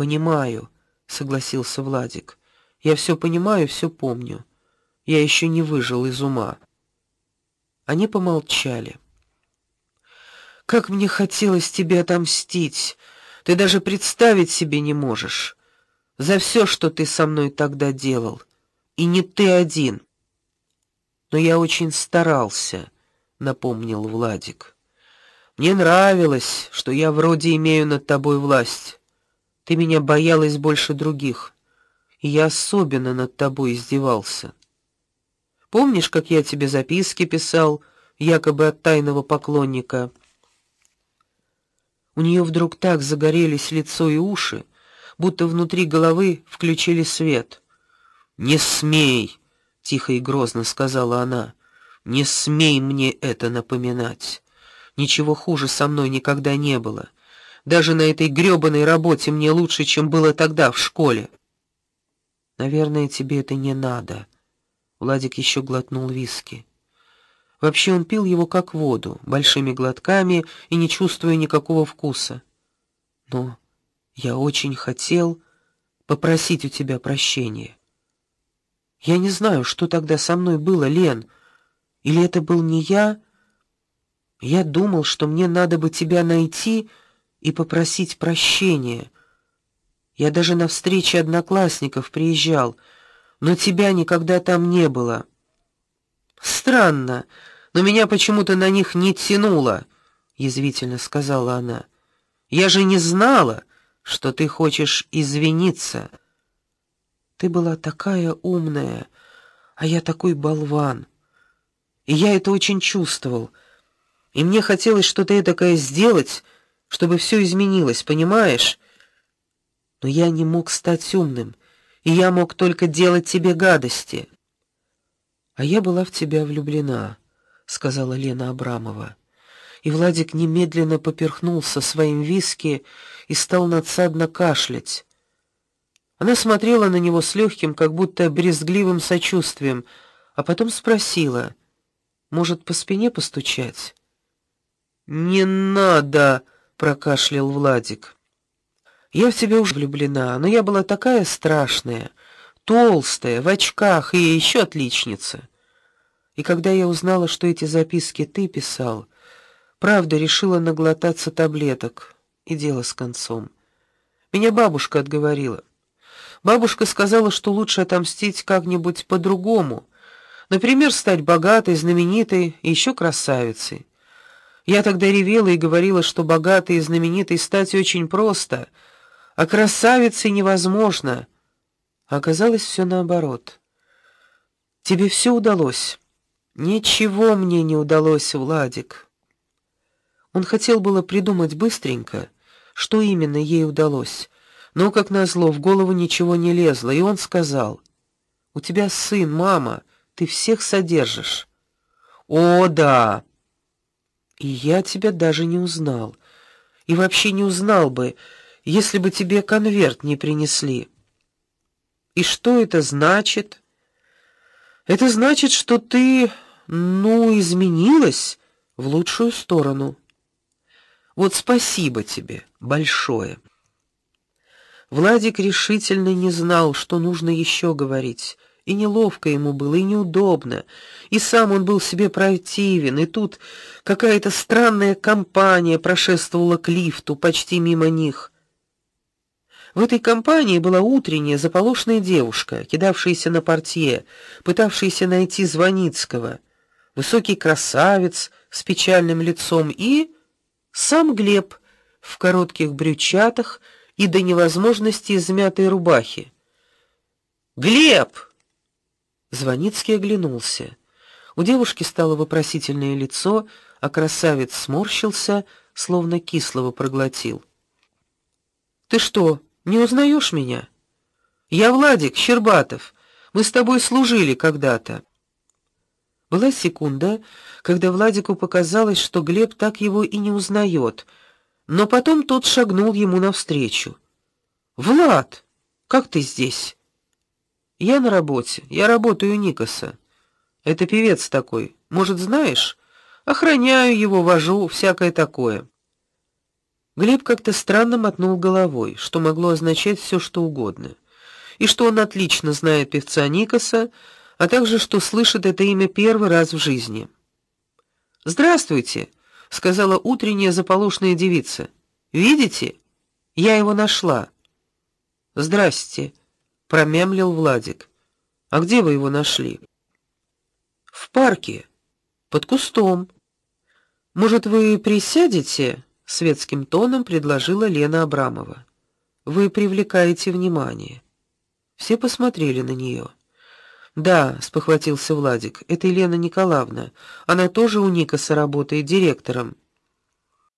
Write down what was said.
Понимаю, согласился Владик. Я все понимаю, все помню. Я еще не выжил из ума. Они помолчали. Как мне хотелось тебе отомстить. Ты даже представить себе не можешь. За все, что ты со мной тогда делал. И не ты один. Но я очень старался, напомнил Владик. Мне нравилось, что я вроде имею над тобой власть. Ты меня боялась больше других, и я особенно над тобой издевался. Помнишь, как я тебе записки писал, якобы от тайного поклонника? У нее вдруг так загорелись лицо и уши, будто внутри головы включили свет. "Не смей", тихо и грозно сказала она. "Не смей мне это напоминать. Ничего хуже со мной никогда не было. Даже на этой грёбаной работе мне лучше, чем было тогда в школе". Наверное, тебе это не надо. Владик еще глотнул виски. Вообще он пил его как воду, большими глотками и не чувствуя никакого вкуса. Но я очень хотел попросить у тебя прощения. Я не знаю, что тогда со мной было, Лен. Или это был не я? Я думал, что мне надо бы тебя найти и попросить прощения. Я даже на встрече одноклассников приезжал, но тебя никогда там не было. Странно, но меня почему-то на них не тянуло, язвительно сказала она. Я же не знала, что ты хочешь извиниться. Ты была такая умная, а я такой болван. И я это очень чувствовал. И мне хотелось что-то такое сделать, чтобы все изменилось, понимаешь? Но я не мог стать умным, и я мог только делать тебе гадости. А я была в тебя влюблена, сказала Лена Абрамова. И Владик немедленно поперхнулся своим виски и стал надсадно кашлять. Она смотрела на него с легким, как будто брезгливым сочувствием, а потом спросила: "Может, по спине постучать?" "Не надо", прокашлял Владик. "Я в тебя уже влюблена, но я была такая страшная, толстая, в очках и еще отличница. И когда я узнала, что эти записки ты писал, правда решила наглотаться таблеток, и дело с концом. Меня бабушка отговорила. Бабушка сказала, что лучше отомстить как-нибудь по-другому. Например, стать богатой, знаменитой и еще красавицей. Я тогда ревела и говорила, что богатой и знаменитой стать очень просто, а красавицей невозможно. А оказалось все наоборот. Тебе все удалось. Ничего мне не удалось, Владик. Он хотел было придумать быстренько, что именно ей удалось, но как назло в голову ничего не лезло, и он сказал: "У тебя сын, мама, ты всех содержишь". "О, да. И я тебя даже не узнал. И вообще не узнал бы, если бы тебе конверт не принесли". "И что это значит?" Это значит, что ты, ну, изменилась в лучшую сторону. Вот спасибо тебе большое. Владик решительно не знал, что нужно еще говорить. И неловко ему было, и неудобно. И сам он был себе противен, и тут какая-то странная компания прошествовала к лифту почти мимо них. В этой компании была утренняя заполошная девушка, кидавшаяся на портье, пытавшаяся найти Звоницкого, высокий красавец с печальным лицом и сам Глеб в коротких брючатах и до невозможности измятой рубахе. Глеб. Звоницкий оглянулся. У девушки стало вопросительное лицо, а красавец сморщился, словно кислого проглотил. Ты что, не узнаешь меня? Я Владик Щербатов. Мы с тобой служили когда-то. Была секунда, когда Владику показалось, что Глеб так его и не узнает, но потом тот шагнул ему навстречу. Влад, как ты здесь? Я на работе. Я работаю у Никоса. Это певец такой. Может, знаешь? Охраняю его, вожу, всякое такое. Глеб как-то странно мотнул головой, что могло означать все, что угодно. И что он отлично знает певца Никоса, а также что слышит это имя первый раз в жизни. "Здравствуйте", сказала утренняя заполошная девица. "Видите? Я его нашла". "Здрасте", промямлил Владик. "А где вы его нашли?" "В парке, под кустом. Может, вы присядете?" светским тоном предложила Лена Абрамова. Вы привлекаете внимание. Все посмотрели на нее. Да, спохватился Владик. Это Елена Николаевна. Она тоже у Никоса работает директором.